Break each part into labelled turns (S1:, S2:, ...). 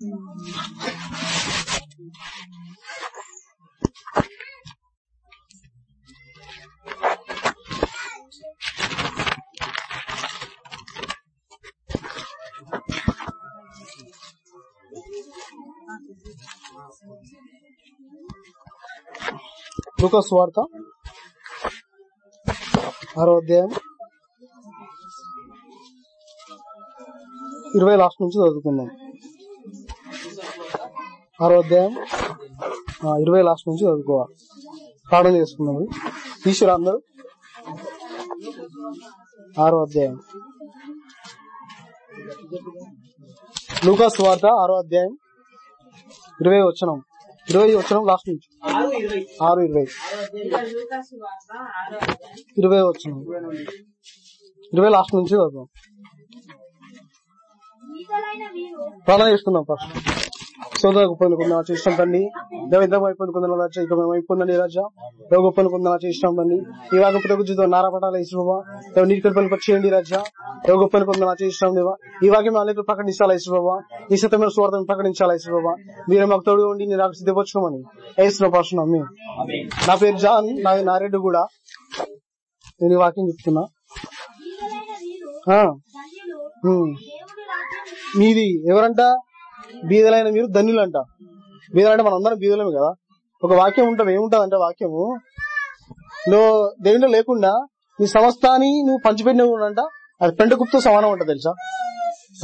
S1: లూకాస్ వార్త ఆరో అధ్యాయం ఇరవై లాస్ట్ నుంచి చదువుకుందాం ఆరో అధ్యాయం ఇరవై లాస్ట్ నుంచి చదువుకోవాలి. ప్రార్థన చేసుకున్నాము ఈశ్వరు అందరూ ఆరో అధ్యాయం. లూకాస్ వార్త ఆరో అధ్యాయం ఇరవై వచ్చనం ఇరవై వచ్చనం లాస్ట్ నుంచి.
S2: ఆరు ఇరవై.
S1: ఇరవై
S2: వచ్చనం
S1: ఇరవై లాస్ట్ నుంచి చదువుతాం ప్రార్థన చేసుకుందాం ఫస్ట్ సోదర గొప్పని కొందరు నా చేష్టం తండ్రి దేవిద్రం అయిపోయింది కొందరు రాజా ఇక మేము అయిపోయిందండి రాజా. దేవ గొప్పని కొందరు నా చేష్టం తండ్రి ఈ వాగ పుట్ట గురించి నారా పటాల ఇసుబాబా దేవ నీటి కల్పని పరిచేయండి రాజా. దేవ గొప్పని కొందరు నా చేష్టం దేవా. ఈ వాక్యం అనేక ప్రకటించాలా ఇసుబాబా ఈ సత్యమైన స్వార్థం ప్రకటించాలా ఇసుబాబా మీరు మాకు తోడు ఉండి నేను నాకు సిద్ధపరచుకోమని వేసిన నా పేరు జాన్ నా నారెడ్డి కూడా. నేను ఈ వాక్యం చెప్తున్నా. మీది ఎవరంట? బీదలైన మీరు ధన్యులంట. బీదలంటే మనం అందరం బీదలమే కదా. ఒక వాక్యం ఉంటాం ఏముంటది అంటే వాక్యము? నువ్వు దేవునిలో లేకుండా నీ సమస్తాన్ని నువ్వు పంచిపెట్టినంట అది పెంట గుప్తో సమానం అంట తెలుసా?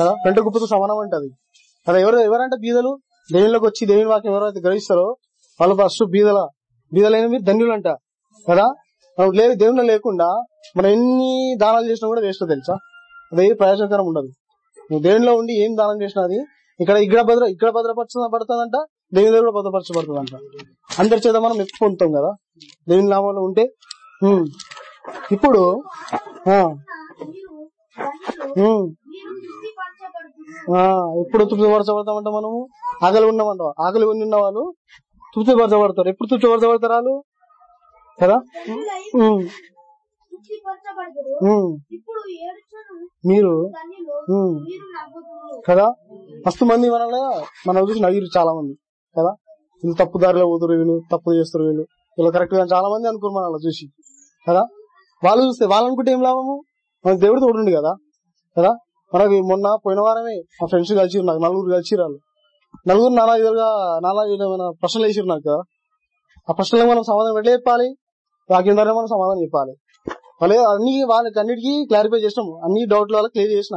S1: కదా? పెంట కుప్పతో సమానం అంటది. కదా ఎవరు ఎవరంటే బీదలు? దేవునిలోకి వచ్చి దేవుని వాక్యం ఎవరైతే గ్రహిస్తారో వాళ్ళు ఫస్ట్ బీదల బీదలైన మీరు ధన్యులంట. కదా? మనం లేదు దేవునిలో లేకుండా మనం ఎన్ని దానాలు చేసినా కూడా వేస్ట్ తెలుసా? అది ప్రయోజనకరం ఉండదు. నువ్వు దేవునిలో ఉండి ఏం దానం చేసినా అది ఇక్కడ ఇక్కడ భద్ర ఇక్కడ భద్రపరచబడుతుందంట దేవుని దగ్గర కూడా భద్రపరచబడుతుందంట. అందరి చేత మనం ఎక్కువ పొందుతాం కదా. దేవుని నామంలో ఉంటే. ఇప్పుడు ఎప్పుడు తృప్తిపరచబడతామంట మనము? ఆకలి ఉన్నామంట ఆకలి ఉండి ఉన్న వాళ్ళు తృప్తిపరచబడతారు. ఎప్పుడు తృప్తిపరచబడతారు వాళ్ళు? కదా? మీరు కదా? మస్తు మంది మనలో మనం చూసి నవ్వురు చాలా మంది కదా? వీళ్ళు తప్పు దారిలో పోతురు వీళ్ళు తప్పు చేస్తారు వీళ్ళు. వీళ్ళు కరెక్ట్గా చాలా మంది అనుకోరు మన చూసి కదా? వాళ్ళు చూస్తే వాళ్ళు అనుకుంటే ఏం లాభము? మనకు దేవుడు తోడుండి కదా కదా? మనకి మొన్న పోయిన వారమే మా ఫ్రెండ్స్ కలిసి నాకు నలుగురు కలిసి వాళ్ళు. నలుగురు నానా విధాలుగా నానా విధమైన ప్రశ్నలు వేసిరు నాకు కదా? ఆ ప్రశ్నలకు మనం సమాధానం ఎట్లా చెప్పాలి? వాక్యం ద్వారా మనం సమాధానం చెప్పాలి. మళ్ళీ అన్ని వాళ్ళకి అన్నిటికీ క్లారిఫై చేసినాం. అన్ని డౌట్లు వాళ్ళకి క్లియర్ చేసిన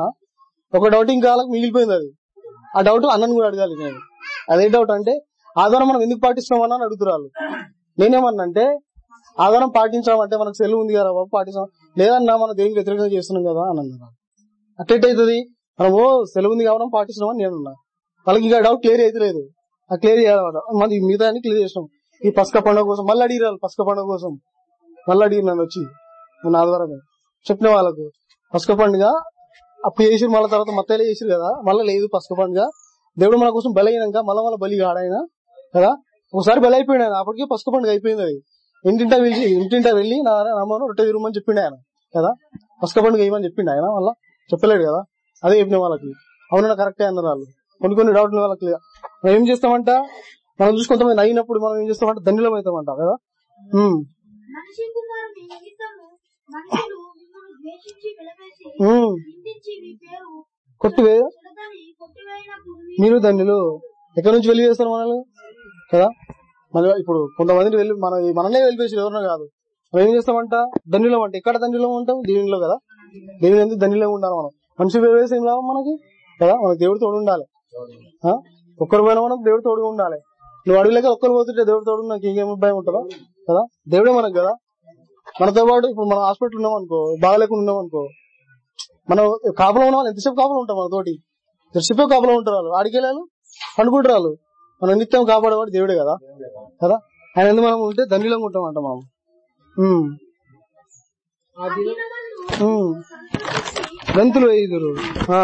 S1: ఒక డౌట్ ఇంకా వాళ్ళకి మిగిలిపోయింది అది. ఆ డౌట్ అన్నను కూడా అడగాలి నేను. అదే డౌట్ అంటే ఆధారం మనం ఎందుకు పాటిస్తున్నామని అని అడుగుతున్నారు నేనేమన్నా అంటే ఆధారం పాటించడం అంటే మనకు సెల్ ఉంది కదా బాబు పాటించాం లేదన్నా మనం దేనికి వ్యతిరేకంగా చేస్తున్నాం కదా అని అన్నారు అరే ఓ సెలవు ఉంది కాబట్టి పాటిస్తున్నాం అని నేనున్నా వాళ్ళకి ఇంకా డౌట్ క్లియర్ అయితే ఆ క్లియర్ చేయాలన్నమాట. మరి మిగతా అన్ని క్లియర్ చేసినాం. ఈ పసక పండుగ కోసం మళ్ళీ అడిగిరాలి పసక పండుగ కోసం. మళ్ళీ అడిగి నన్ను వచ్చి. మొన్న ఆదివారమే చెప్పిన వాళ్ళకు. పసుక పండుగ అప్పుడు చేసిరు మళ్ళీ తర్వాత మత్తలే చేసిరు కదా. మళ్ళీ లేదు పసక పండుగ. దేవుడు మన కోసం బలైనాక అయినాక మళ్ళీ మళ్ళీ బలి కాడాయన కదా. ఒకసారి బలి అయిపోయాడు ఆయన. అప్పటికే పసక పండుగ అయిపోయింది అది. ఇంటింటా వెళ్ళి ఇంటింటా వెళ్ళి నా నమ్మను రొట్టె విరుమని చెప్పిండు ఆయన కదా. పసుక పండుగ వేయమని చెప్పిండు ఆయన మళ్ళీ. చెప్పలేడు కదా. అదే చెప్పిన వాళ్ళకి. అవునా కరెక్టే అన్నారు వాళ్ళు. కొన్ని కొన్ని డౌట్లు వాళ్ళకి మనం ఏం చేస్తామంట? మనం చూసి కొంతమంది అయినప్పుడు మనం ఏం చేస్తామంటే? ధన్యులం అవుతామంట కదా కొట్టివే మీరు ధన్యులు ఎక్కడి నుంచి వెళ్ళి వేస్తారు మనల్ని? కదా? మన ఇప్పుడు కొంతమందిని వెళ్ళి మన మనల్నే వెళ్ళిపోయి ఎవరినో కాదు. మనం ఏం చేస్తామంట? ధన్యులం అంటే. ఎక్కడ ధన్యులం ఉంటాం? దేవునిలో కదా? దేవుని ఎందుకు ధన్యులం ఉండాలి మనం? మనిషి వేసి ఏం లాభం మనకి? కదా? మనకి దేవుడు తోడు ఉండాలి? ఒక్కరు పోయినా మనకు దేవుడు తోడుగా ఉండాలి. నువ్వు అడవిలోకి ఒక్కరు పోతుంటే దేవుడు తోడు నాకు ఇంకేం భయం ఉంటుందా? కదా? దేవుడే మనకు కదా? మనతో పాటు ఇప్పుడు మనం హాస్పిటల్ ఉన్నాం అనుకో బాగాలేకుండా ఉన్నాం అనుకో మనం కాపలా ఉన్న వాళ్ళు ఎంతసేపు కాపలా ఉంటాం మన తోటి ఎంతసేపు కాపలా ఉంటారు వాళ్ళు? ఆడికి వెళ్ళాలి పండుకుంటారు వాళ్ళు. మనం నిత్యం కాపాడేవాడు దేవుడే కదా? కదా? ఆయన ఎందుకు మనం ఉంటే ధన్యులంగా ఉంటాం అంట మనం. గంతులు వేయుదురు ఆ.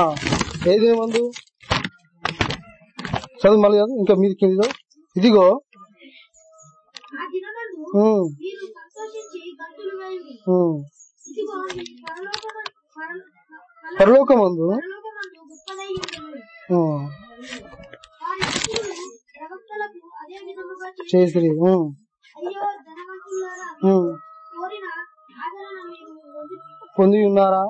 S1: ఏది మందు. చదువు మళ్ళీ. ఇంకా మీది కింది. ఇదిగో. పరలోకమందు చేసిరి
S3: పొంది
S1: ఉన్నారా?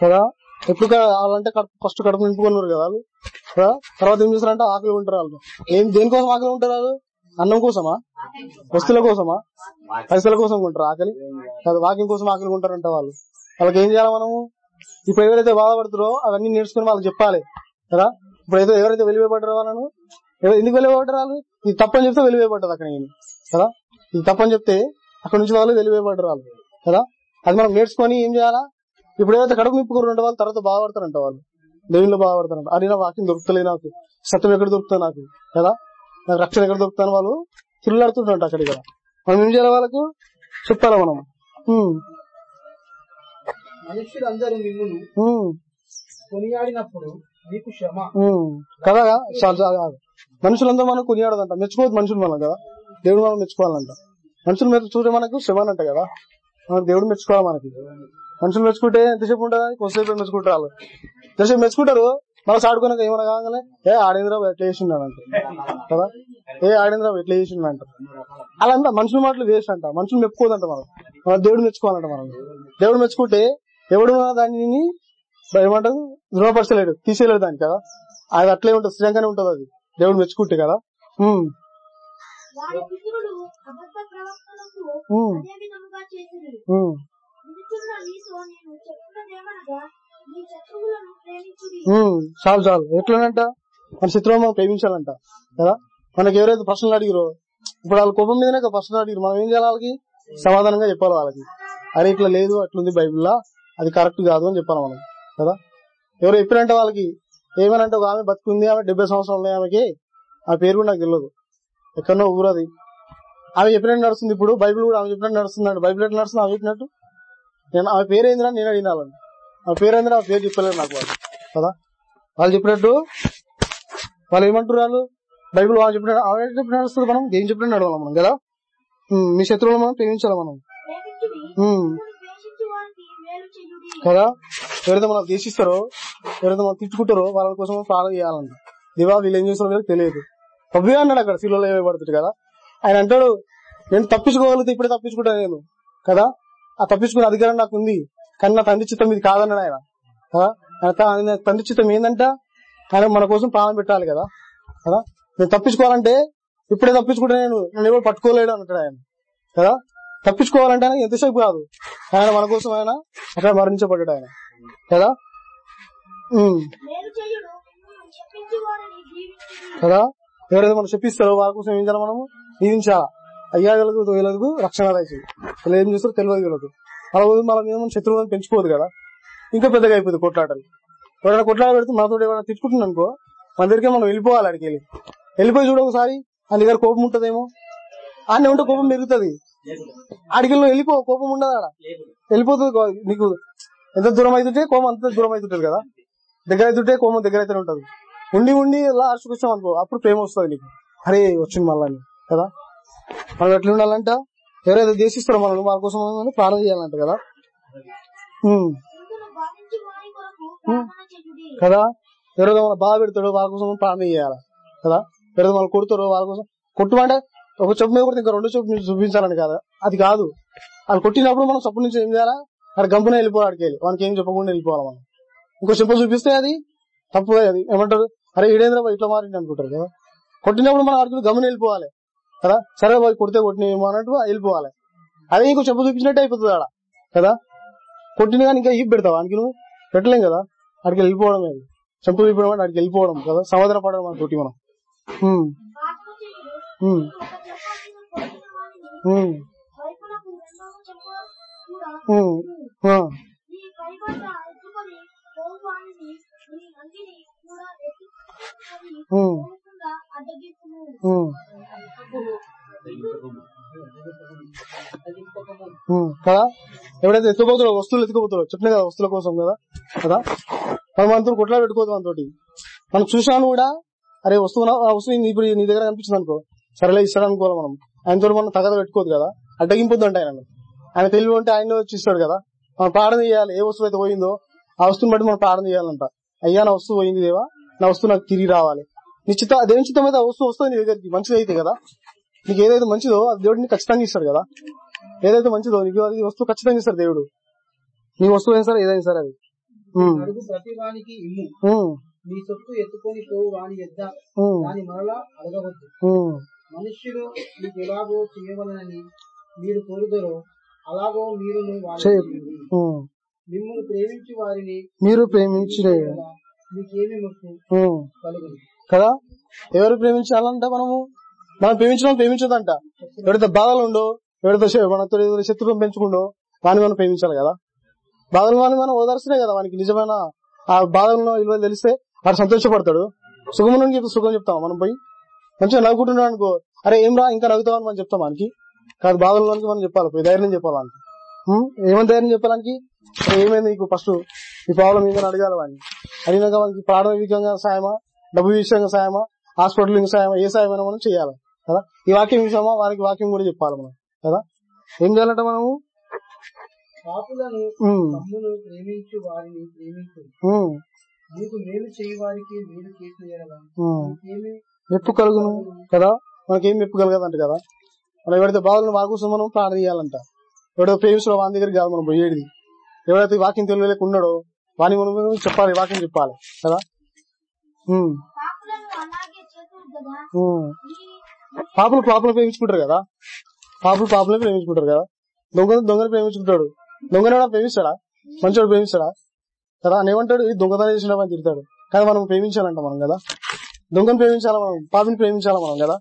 S1: కదా? ఎప్పుడు వాళ్ళంటే ఫస్ట్ కడుపు నింపుకున్నారు కదా తర్వాత ఏం చేస్తారంటే ఆకలి ఉంటారు వాళ్ళు ఏం దేనికోసం ఆకలి ఉంటారు వాళ్ళు? అన్నం కోసమా? వస్తువుల కోసమా? పైసల కోసం ఉంటారు ఆకలి? కాదు వాకింగ్ కోసం ఆకలి ఉంటారంట వాళ్ళు. వాళ్ళకి ఏం చేయాలి మనము? ఇప్పుడు ఎవరైతే బాధపడుతారో అవన్నీ నేర్చుకుని వాళ్ళకి చెప్పాలి. కదా? ఇప్పుడు ఏదో ఎవరైతే వెలివేయబడ్డారో వాళ్ళను? ఎందుకు వెలివేయబడ్డారు వాళ్ళు? ఇది తప్పని చెప్తే వెలివేయబడ్డది అక్కడ నేను కదా? ఇది తప్పని చెప్తే అక్కడ నుంచి వాళ్ళు వెలివేయబడ్డారు వాళ్ళు. కదా? అది మనం నేర్చుకొని ఏం చేయాలా? ఇప్పుడు ఏదైతే కడుపు నింపుకుని ఉంటే వాళ్ళు తర్వాత బాధపడతారంట వాళ్ళు. దేవుళ్ళు బాధపడతారంట అది నా వాక్యం దొరుకుతలేదు నాకు. సత్యం ఎక్కడ దొరుకుతుంది నాకు? కదా? నాకు రక్షణ ఎక్కడ దొరుకుతాను వాళ్ళు తిరుగులాడుతుంటారంట అక్కడ ఇక్కడ మనం ఏం చేయాలి వాళ్ళకు? చెప్పాలి మనం?
S4: మనుషులందరూ కొనియాడినప్పుడు మీకు శ్రమ.
S1: కదా? మనుషులందరూ మనం కొనియాడదంట. మెచ్చుకోవద్దు మనుషులు మనం కదా? దేవుడు మనం మెచ్చుకోవాలంట. మనుషులు మెచ్చు చూడే మనకు శ్రమనంట కదా? మనం దేవుడు మెచ్చుకోవాలి మనకి. మనుషులు మెచ్చుకుంటే ఎంతసేపు ఉంటుంది? కొంతసేపు మెచ్చుకుంటారు వాళ్ళు? ఎంతసేపు మెచ్చుకుంటారు? మళ్ళీ ఆడుకున్నాక ఏమైనా కాగానే ఏ ఆడేంద్ర ఎట్లా చేసిండు అంట కదా? ఏ ఆడేంద్ర ఎట్లా చేసిండు అంట అలా అంతా మనుషుల మాటలు వేస్ట్ అంట. మనుషులు మెప్పుకోదంట మనం మన దేవుడు మెచ్చుకోవాలంట మనం దేవుడు మెచ్చుకుంటే ఎవడు దానిని ఏమంటారు? ధృవపరచలేడు తీసేయలేడు దాన్ని కదా? అది అట్లే ఉంటుంది. స్థిరంగానే ఉంటుంది అది. దేవుడు మెచ్చుకుంటే కదా? చాలు చాలు. ఎట్లనంట? మన శత్రువు మనం ప్రేమించాలంట. కదా? మనకి ఎవరైతే ప్రశ్నలు అడిగిరో ఇప్పుడు వాళ్ళ కోపం మీదనే ప్రశ్నలు అడిగిరు. మనం ఏం చేయాలి వాళ్ళకి? సమాధానంగా చెప్పాలి వాళ్ళకి. అరే ఇట్లా లేదు అట్లుంది బైబిల్లా అది కరెక్ట్ కాదు అని చెప్పాలి మనం కదా? ఎవరు చెప్పినంటే వాళ్ళకి ఏమనంటే ఒక ఆమె బతుకుంది ఆమె డెబ్బై సంవత్సరాలు ఉన్నాయి ఆమెకి. ఆ పేరు కూడా నాకు తెలియదు ఎక్కడో ఊరది ఆమె చెప్పినట్టు నడుస్తుంది ఇప్పుడు బైబిల్ కూడా ఆమె చెప్పినట్టు నడుస్తుంది బైబిల్ ఎట్లా నడుస్తుంది? ఆమె చెప్పినట్టు? నేను ఆమె పేరు ఏందిరా నేను అడిగినాలని ఆ పేరేందిరా? ఆ పేరు చెప్పలేదు నాకు వాళ్ళు. కదా? వాళ్ళు చెప్పినట్టు వాళ్ళు ఏమంటారు వాళ్ళు? బైబుల్ వాళ్ళు చెప్పినట్టు ఆమె చెప్పిన నడుస్తుంది మనం? ఏం చెప్పినట్టు నడవాలి మనం? కదా? మీ శత్రువులు మనం ప్రేమించాలి మనం? కదా? ఎవరైతే మనం దేశిస్తారో ఎవరైతే మనం తిట్టుకుంటారో వాళ్ళ కోసం ప్రాణం చేయాలంట. దివా వీళ్ళు ఏం చేస్తారో తెలియదు. పబ్బి అన్నాడు అక్కడ శిలో వేయబడుతుంది కదా? ఆయన అంటాడు నేను తప్పించుకోగలిగితే ఇప్పుడే తప్పించుకుంటాను నేను. కదా? ఆ తప్పించుకునే అధికారం నాకు ఉంది కానీ నా తండ్రి చిత్తం ఇది కాదన్నాడు ఆయన. తండ్రి చిత్తం ఏంటంట ఆయన మన కోసం ప్రాణం పెట్టాలి కదా. కదా? నేను తప్పించుకోవాలంటే ఇప్పుడే తప్పించుకుంటే నేను నన్ను ఎవరు పట్టుకోలేడు అంటాడు ఆయన. కదా? తప్పించుకోవాలంటే ఆయన ఎంతసేపు కాదు. ఆయన మన కోసం ఆయన అక్కడ మరణించబడ్డాడు ఆయన. కదా? కదా? ఎవరైతే మనం చెప్పిస్తారో వాళ్ళ కోసం ఏం చేయాలి మనము? దీవించాలా అయ్యాగలకు వీళ్ళకు రక్షణ దయచేది ఇలా ఏం చేస్తారో తెలియదు వీళ్ళకు అలా పోయి మన మీద శత్రువులను పెంచుకోదు కదా. ఇంకా పెద్దగా అయిపోతుంది కొట్లాటలు. ఎవరైనా కొట్లాట పెడితే మనతో ఎవరైనా తిట్టుకుంటుంది అనుకో మన దగ్గరికి మనం వెళ్ళిపోవాలి అడిగి వెళ్ళి. వెళ్ళిపోయి చూడ ఒకసారి ఆయన దగ్గర కోపం ఉంటదేమో? ఆడనే ఉంటే కోపం పెరుగుతుంది. ఆడికెళ్ళి వెళ్ళిపో కోపం ఉండదు ఆడ. వెళ్ళిపోతుంది నీకు ఎంత దూరం అవుతుంటే కోపం అంత దూరం అవుతుంటది కదా. దగ్గర అవుతుంటే కోపం దగ్గర అయితే ఉంటది. ఉండి ఉండి ఇలా అరుచుకొచ్చాం అనుకో అప్పుడు ప్రేమ వస్తుంది నీకు. అరే వచ్చింది మళ్ళా కదా? మనం ఎట్లా ఉండాలంట? ఎవరైతే దేశిస్తారో మనం వాళ్ళ కోసం మనం ప్రాణం చేయాలంట కదా? కదా? ఎవరైతే మన బాధ పెడతాడో వాళ్ళ కోసం ప్రార్థన చేయాలి? కదా? ఎవరైతే మనం కొడతారో వాళ్ళ కోసం కొట్టుమంటే ఒక చెప్పు మీద కొడితే ఇంకా రెండు చెప్పు మీద చూపించాలని కదా. అది కాదు. వాళ్ళు కొట్టినప్పుడు మనం చప్పు నుంచి ఏం చేయాలా? అక్కడ గంపున వెళ్ళిపోవాలి అక్కడికి వెళ్ళి. వానికి ఏం చెప్పకుండా వెళ్ళిపోవాలి మనం. ఇంకో చెప్పు చూపిస్తే అది తప్పు అది. ఏమంటారు? అరే ఈడేంద్ర ఇట్లా మారింది అనుకుంటారు కదా? కొట్టినప్పుడు మనం అడుగులు గమని వెళ్ళిపోవాలి. కదా? సరే బాయ్ కొడితే కొట్టినేమో అన్నట్టు వెళ్ళిపోవాలి. అదే ఇంకో చెప్పు చూపించినట్టు అయిపోతుంది ఆడ కదా? కొట్టిన కానీ ఇంకా ఈపు పెడతావు? అందుకే నువ్వు పెట్టలేం కదా? అక్కడికి వెళ్ళిపోవడం చెంపు చెప్పు చూపించడం అంటే అక్కడికి వెళ్ళిపోవడం కదా? సమాధాన పడడం మన తోటి మనం.
S3: కూడా
S1: కదా? ఎవడైతే ఎత్తుకోపోతాడో వస్తువులు ఎత్తుకోపోతాడో చెప్పిన కదా వస్తువుల కోసం కదా? కదా? మనం మనతో కొట్లా పెట్టుకోవద్దు మనతోటి మనం చూసాను కూడా అరే వస్తువు వస్తువు ఇప్పుడు నీ దగ్గర కనిపించింది అనుకో. సరేలే ఇస్తాడు అనుకోవాలి మనం. ఆయనతో మనం తగద పెట్టుకోదు కదా? అడ్డగింపొద్దు అంటే ఆయన ఆయన తెలివి ఉంటే ఆయన వచ్చి కదా? మనం ప్రార్థన చేయాలి. ఏ వస్తువు అయితే పోయిందో ఆ వస్తువుని బట్టి మనం ప్రార్థన చేయాలంట. అయ్యా నా వస్తువు పోయింది దేవా? నా వస్తువు నాకు తిరిగి రావాలి. నిశ్చిత దేవుని చిత్తం అయితే ఆ వస్తువు వస్తుంది నీ దగ్గరికి మంచిది అయితే కదా నీకు ఏదైతే మంచిదో అది దేవుడు నీకు ఖచ్చితంగా ఇస్తాడు కదా. ఏదైతే మంచిదో నీకు అది వస్తువు ఖచ్చితంగా ఇస్తాడు దేవుడు. నీ వస్తువు అయినా సరే ఏదైనా సరే అది. ఉమ్,
S4: అడుగు ప్రతి వానికి ఇమ్ము
S1: ఉమ్,
S4: నీ సొత్తు ఎత్తుకొని పోవు వాని ఎద్ద.
S1: ఉమ్,
S4: దాని మరలా అడగవద్దు.
S1: ఉమ్.
S4: మనుష్యుడు మీకు ఎలాగో చేయవలనని మీరు కోరుదరో అలాగో. మిమ్మల్ని ప్రేమించి వారిని
S1: మీరు ప్రేమించిన
S4: ఎడల మీకేమి
S1: ఉమ్. కదా? ఎవరు ప్రేమించాలంట మనము? మనం ప్రేమించడం ప్రేమించదంట. ఎవరితో బాధలు ఉండో ఎవరితో మనతో ఏదైతే శత్రువులను పెంచుకుండో వాని మనం ప్రేమించాలి కదా? బాధలు వాని మనం ఓదార్స్తేనే కదా వానికి. నిజమైన ఆ బాధలను విలువ తెలిస్తే వాడు సంతోషపడతాడు. సుఖము నుండి సుఖం చెప్తాం మనం పోయి. మంచిగా నవ్వుకుంటున్నాడు అనుకో అరే ఏం రా ఇంకా అని మనం చెప్తాం మనకి కాదు బాధల్లోనికి మనం చెప్పాలి పోయి ధైర్యం చెప్పాలని ఏమని ధైర్యం చెప్పాలని ఏమైంది నీకు ఫస్ట్? ఈ ప్రాబ్లం ఏందని అడగాలి వాడిని అడిగినాక మనకి ప్రాథమికంగా సాయమా? డబ్బు విషయంగా సాయమా? హాస్పిటల్ ఇంకా సాయమా? ఏ సాయమైనా మనం చేయాలి. కదా? ఈ వాక్యం విషయమా? వారికి వాక్యం కూడా చెప్పాలి మనం. కదా? ఏం చేయాలంటే మనము?
S4: ప్రేమించు వారిని
S1: మెప్పు కలుగును. కదా? మనకేం మెప్పు కలగదంట కదా? మనం ఎవరైతే బాధలు మా కోసం మనం ప్రార్థన చేయాలంట. ఎవడో ప్రేమించడం వాని దగ్గరికి కాదు మనం పోయేది. ఎవరైతే వాక్యం తెలియలేక ఉన్నాడో వాని మనం చెప్పాలి వాక్యం చెప్పాలి. కదా? పాపలు పాపలు ప్రేమించుకుంటారు కదా? పాపలు పాపలే ప్రేమించుకుంటారు కదా? దొంగ దొంగని ప్రేమించుకుంటాడు. దొంగని ప్రేమిస్తాడా? మంచోడు ప్రేమిస్తాడా? కదా? అని ఏమంటాడు? ఈ దొంగతనం చేసిన అని తిడతాడు. కానీ మనం ప్రేమించాలంట మనం కదా? దొంగని ప్రేమించాలా మనం? పాపిని ప్రేమించాలా మనం కదా?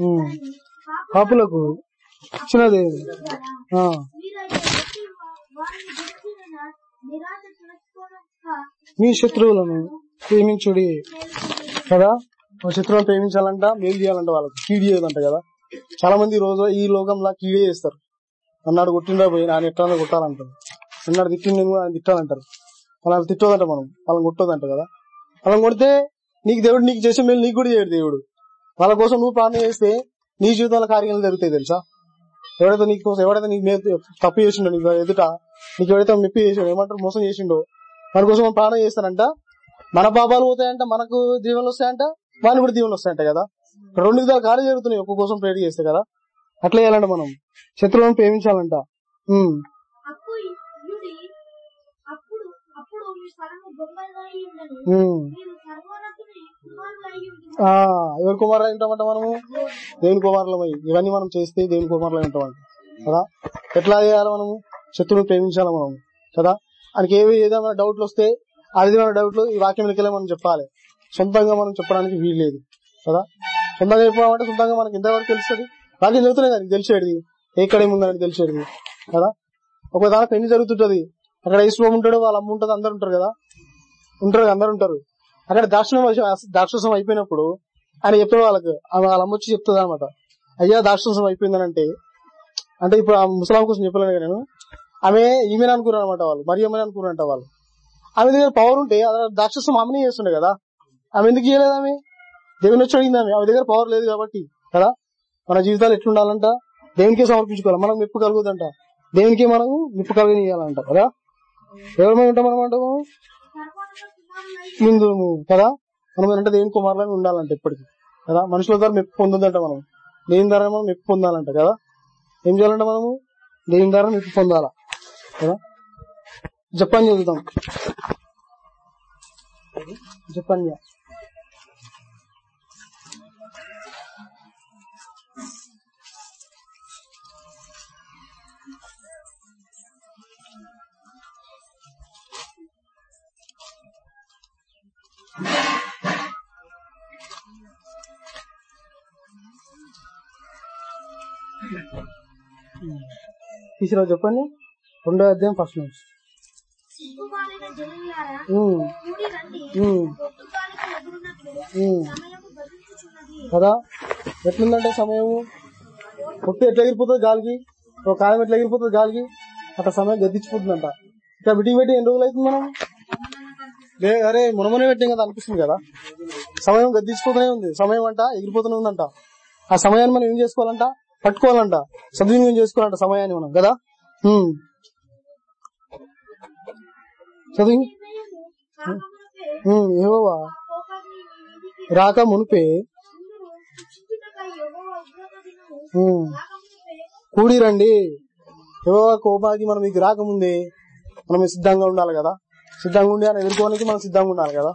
S1: ఉమ్,
S3: మరలా పాపులకు
S1: ఇచ్చినది. ఆ, మీ శత్రువులను ప్రేమించుడి కదా? శత్రువులను ప్రేమించాలంట మేలు చేయాలంట వాళ్ళకి. కీడు చేయదంట కదా? చాలా మంది రోజు ఈ లోకంలో కీడే చేస్తారు. అన్నాడు కొట్టిండా పోయి ఆయన ఎట్లా కొట్టాలంటారు. అన్నాడు తిట్టిండి కూడా ఆయన తిట్టాలంటారు. వాళ్ళని తిట్టోదంట మనం. వాళ్ళని కొట్టోదంట కదా? అలా కొడితే నీకు దేవుడు నీకు చేసే మేలు నీకు కూడా చేయడు దేవుడు. వాళ్ళ కోసం నువ్వు ప్రార్థన చేస్తే నీ జీవితంలో కార్యాలు జరుగుతాయి తెలుసా? ఎవడైతే నీకు కోసం ఎవడైతే నీకు మే- తప్పు చేసిండో నీకు ఎదుట నీకు ఎవడైతే మెప్పి చేసిండో ఏమంటారు మోసం చేసిండో మన కోసం మనం ప్రార్థన చేస్తానంట. మన పాపాలు పోతాయంట మనకు దీవెనలు వస్తాయంట వాళ్ళు కూడా దీవెనలు వస్తాయంట కదా. రెండు విధాలు కార్యం జరుగుతున్నాయి ఒక్క కోసం ప్రేర్ చేస్తే కదా. అట్లా చేయాలంట మనం. శత్రువులను ప్రేమించాలంట. ఎవరి కుమారులు ఉంటామంట మనము? దేవుని కుమారులమై. ఇవన్నీ మనం చేస్తే దేవుని కుమారులు ఉంటామంట. కదా? ఎట్లా చేయాలి మనము? శత్రువుని ప్రేమించాలి మనం కదా? ఆయనకి ఏవి ఏదైనా డౌట్లు వస్తే అది మన డౌట్లు ఈ వాక్యం వెనకలే మనం చెప్పాలి. సొంతంగా మనం చెప్పడానికి వీలు లేదు కదా? సొంతంగా చెప్పామంటే సొంతంగా మనకి ఎంతవరకు తెలుస్తుంది? వాక్యం చదువుతున్నాయి కదా తెలిసేది ఎక్కడ ఏముందని తెలిసేది కదా? ఒక దానికి పెళ్ళి జరుగుతుంటది? అక్కడ ఈశ్వరం ఉంటాడు వాళ్ళ అమ్మ ఉంటుంది అందరు ఉంటారు కదా? ఉంటారు అందరు ఉంటారు. అక్కడ దాక్షణం దాక్షసం అయిపోయినప్పుడు ఆయన చెప్తాడు వాళ్ళకి ఆమె వాళ్ళ అమ్మ వచ్చి చెప్తుంది అనమాట అయ్యా దాక్షసం అయిపోయిందని అంటే అంటే ఇప్పుడు ఆ ముసలాం కోసం చెప్పలేను నేను. ఆమె ఈమెను అనుకున్నాను అనమాట వాళ్ళు మరి ఏమని అనుకున్నారంట వాళ్ళు. ఆమె దగ్గర పవర్ ఉంటే అలా దాక్షసం ఆమెనే చేస్తుండే కదా. ఆమె ఎందుకు చేయలేదు ఆమె? దేవుని వచ్చి అడిగింది ఆమె ఆమె దగ్గర పవర్ లేదు కాబట్టి కదా? మన జీవితాలు ఎట్లుండాలంట? దేవునికే సమర్పించుకోవాలి? మనం మెప్పు కలుగుదంట. దేవునికి మనం మెప్పు కలిగియాలంట కదా? ఎవరమై ఉంటాం మనం అంటాము ముందు కదా? మనం అంటే దేవుని కుమారులని ఉండాలంట ఇప్పటికి కదా? మనుషుల ద్వారా మెప్పు పొందుందంట మనం దేని ద్వారా మనం మెప్పు పొందాలంట కదా? ఏం చేయాలంట మనము? దేని ద్వారా మెప్పు పొందాలా కదా? జపాన్ చదువుతాం జపాన్ తీసిరా చెప్పండి. రెండో అధ్యాయం ఫస్ట్ నుంచి కదా? ఎట్లుందంటే సమయము? పొట్టు ఎట్లా ఎగిరిపోతుంది గాలికి? ఒక కాలం ఎట్లా ఎగిరిపోతుంది గాలికి? అట్లా సమయం గద్దించిపోతుందంట. ఇక్కడ బిటింగ్ పెట్టి ఎన్ని రోజులు అవుతుంది మనం? లే అరే మునమనే పెట్టాం కదా అనిపిస్తుంది కదా? సమయం గద్దించిపోతూనే ఉంది. సమయం అంట ఎగిరిపోతూనే ఉందంట. ఆ సమయాన్ని మనం ఏం చేసుకోవాలంట? పట్టుకోవాలంట. సద్వినియోగం చేసుకోవాలంట సమయాన్ని మనం కదా? ఉమ్. చదివి
S3: నిర్ణయము
S1: రాక మునిపే
S3: కూడిరండి శిక్షించుటకై
S1: కూడి రండి. కోపాకి మనం మీకు రాకముందే మనం సిద్ధంగా ఉండాలి కదా? సిద్ధంగా ఉండి అని ఎదుర్కోవడానికి మనం సిద్ధంగా ఉండాలి కదా?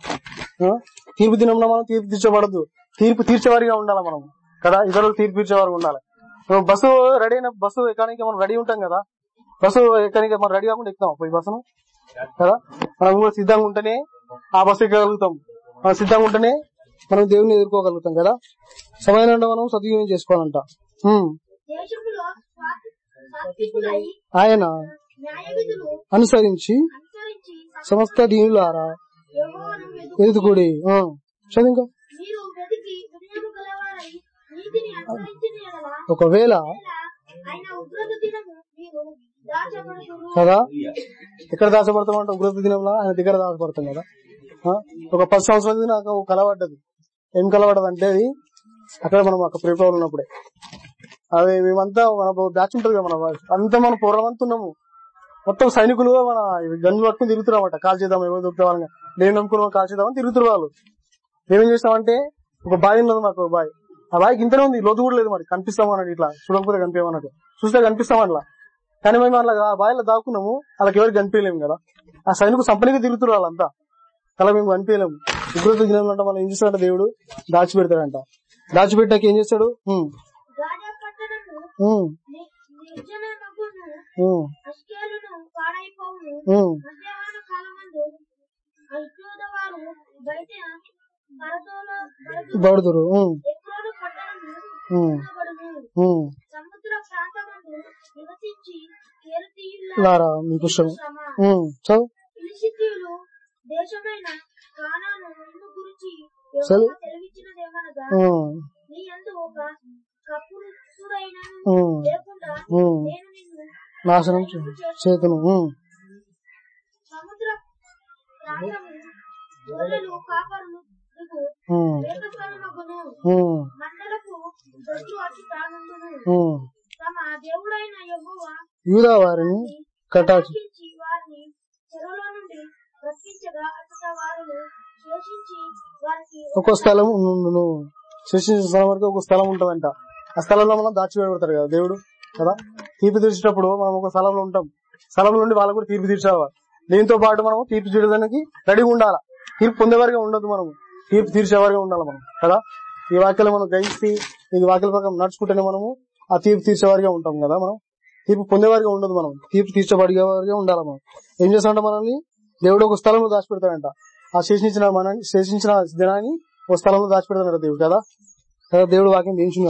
S1: తీర్పు దినంలో మనం తీర్పు తీర్చబడద్దు తీర్పు తీర్చేవారిగా ఉండాలి మనం కదా? ఇతరులు తీర్పు తీర్చేవారు ఉండాలి. బస్సు రెడీ అయిన బస్సు ఎక్కడానికి మనం రెడీ ఉంటాం కదా. బస్సు ఎక్కడానికి మనం రెడీ కాకుండా ఎక్కుతాం పోయి బస్సును. కదా? మనం కూడా సిద్ధంగా ఉంటేనే ఆ బస్సు ఎక్కగలుగుతాం. మనం సిద్ధంగా ఉంటేనే మనం దేవుని ఎదుర్కోగలుగుతాం కదా? సమయాన్ని మనం సద్వినియోగం చేసుకోవాలంట. ఉమ్. ఆయన? అనుసరించి సమస్త దీనులారా ఎదుగుడి. చదువు ఒకవేళ కదా? ఎక్కడ దాచబడతాం అంటే ఉగ్రత దినంలో? ఆయన దగ్గర దాచబడతాం కదా. ఆ, ఒక పది సంవత్సరాల నాకు ఒక కలవడ్డది ఏం కలవడ్డది అంటే అది అక్కడ మనం అక్కడ ప్రిపేర్ ఉన్నప్పుడే. అది మేమంతా మన బ్యాచ్ ఉంటుంది కదా మన అంతా మన పూర్వమంతా ఉన్నాము మొత్తం సైనికులు మన గన్నులు పట్టుకుని తిరుగుతున్నామట కాల్ చేద్దాం ఏమో దొరుకుతా వాళ్ళని. నేను నమ్ముకున్నాం కాల్ చేద్దామని తిరుగుతున్నారు వాళ్ళు. మేమేం చేస్తామంటే ఒక బావి ఉన్నది మాకు ఒక బావి. ఆ బావికి ఇంతనే ఉంది లోతు కూడా లేదు మరి. కనిపిస్తామన్నట్టు ఇట్లా చూడకపోతే కనిపించమన్నట్టు. చూస్తే కనిపిస్తాం అట్లా? కానీ మేము అట్లా ఆ బావిలో దాక్కున్నాము వాళ్ళకి ఎవరికి కనిపించలేము కదా. ఆ సైనికు సంపనికి తిరుగుతున్నారు వాళ్ళంతా. అలా మేము కనిపించలేము. ఉగ్రత దినం అంటే మనం ఏం చేస్తాడంట దేవుడు? దాచిపెడతాడంట. దాచిపెట్టాక ఏం చేస్తాడు? ఉమ్, లారా మీకు చదువు.
S3: దేశమైన కానాను నిన్ను గురించి తెలివిచ్చినదేమనగా నీ ఒక లేకుండా. నేను నిన్ను
S1: నాశనం చేతును.
S3: సముద్ర ప్రాంతము గొర్రెలు కాపరులు
S1: యూదా వారిని కటాక్ష ఒక స్థలం ఉండును శిక్షించిన స్థలం వరకు ఒక స్థలం ఉంటదంట. ఆ స్థలంలో మనం దాచిపెడతారు కదా దేవుడు కదా? తీర్పు తీర్చేటప్పుడు మనం ఒక స్థలంలో ఉంటాం. స్థలం నుండి వాళ్ళకు కూడా తీర్పు తీర్చేవారు దీంతో పాటు మనం తీర్పు తీర్చడానికి రెడీగా ఉండాలి? తీర్పు పొందేవారిగా ఉండదు మనం తీర్పు తీర్చేవారిగా ఉండాలి మనం. కదా? ఈ వాక్యాలు మనం గ్రహించి ఈ వాక్యాల ప్రకారం నడుచుకుంటేనే మనము ఆ తీర్పు తీర్చేవారిగా ఉంటాం కదా మనం? తీర్పు పొందేవారిగా ఉండదు మనం. తీర్పు తీర్చబడివారిగా ఉండాలి మనం. ఏం చేస్తామంటే మనల్ని? దేవుడు ఒక స్థలంలో దాచిపెడతాడంట. ఆ శేషించిన మనల్ని శేషించిన దినాన్ని ఒక స్థలంలో దాచిపెడతాడంట దేవుడు కదా? కదా? దేవుడు వాక్యం దించును